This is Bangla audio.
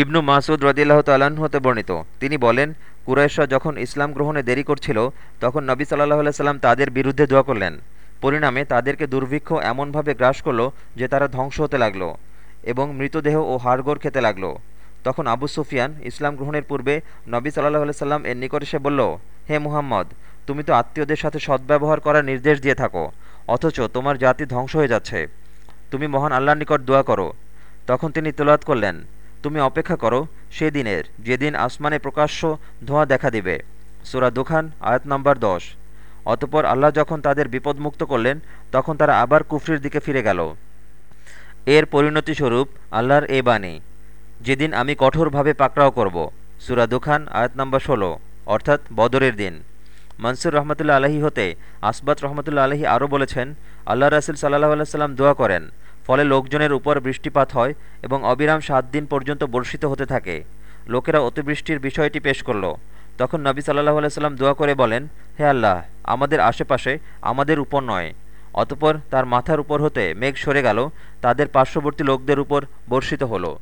ইবনু মাসুদ রদিল্লাহ তাল্লাহ্ন হতে বর্ণিত। তিনি বলেন, কুরাইশরা যখন ইসলাম গ্রহণে দেরি করছিল, তখন নবী সাল্লাহ সাল্লাম তাদের বিরুদ্ধে দোয়া করলেন। পরিণামে তাদেরকে দুর্ভিক্ষ এমনভাবে গ্রাস করল যে তারা ধ্বংস হতে লাগল এবং মৃতদেহ ও হাড়গোড় খেতে লাগল। তখন আবু সুফিয়ান ইসলাম গ্রহণের পূর্বে নবী সাল্লাহ সাল্লাম এর নিকট এসে বলল, হে মুহাম্মদ, তুমি তো আত্মীয়দের সাথে সদ্ব্যবহার করার নির্দেশ দিয়ে থাকো, অথচ তোমার জাতি ধ্বংস হয়ে যাচ্ছে। তুমি মহান আল্লাহর নিকট দোয়া করো। তখন তিনি তোলাত করলেন তুমি অপেক্ষা করো সেদিনের যেদিন আসমানে প্রকাশ্য ধোঁয়া দেখা দিবে। সুরা দুখান, আয়াত নম্বর দশ। অতপর আল্লাহ যখন তাদের বিপদমুক্ত করলেন, তখন তারা আবার কুফরির দিকে ফিরে গেল। এর পরিণতিস্বরূপ আল্লাহর এ বাণী, যেদিন আমি কঠোরভাবে পাকড়াও করব। সুরা দুখান, আয়াত নম্বর ষোলো। অর্থাৎ বদরের দিন। মনসুর রহমতুল্লা আলহী হতে আসবাত রহমতুল্লা আলহী আরও বলেছেন, আল্লাহ রাসুল সাল্লাহ আল্লাহ দোয়া করেন ফলে লোকজনের উপর বৃষ্টিপাত হয় এবং অবিরাম সাত দিন পর্যন্ত বর্ষিত হতে থাকে। লোকেরা অতিবৃষ্টির বিষয়টি পেশ করল। তখন নবী সাল্লাহ আলাইসাল্লাম দোয়া করে বলেন, হে আল্লাহ, আমাদের আশেপাশে আমাদের উপর নয়। অতপর তার মাথার উপর হতে মেঘ সরে গেল, তাদের পার্শ্ববর্তী লোকদের উপর বর্ষিত হলো।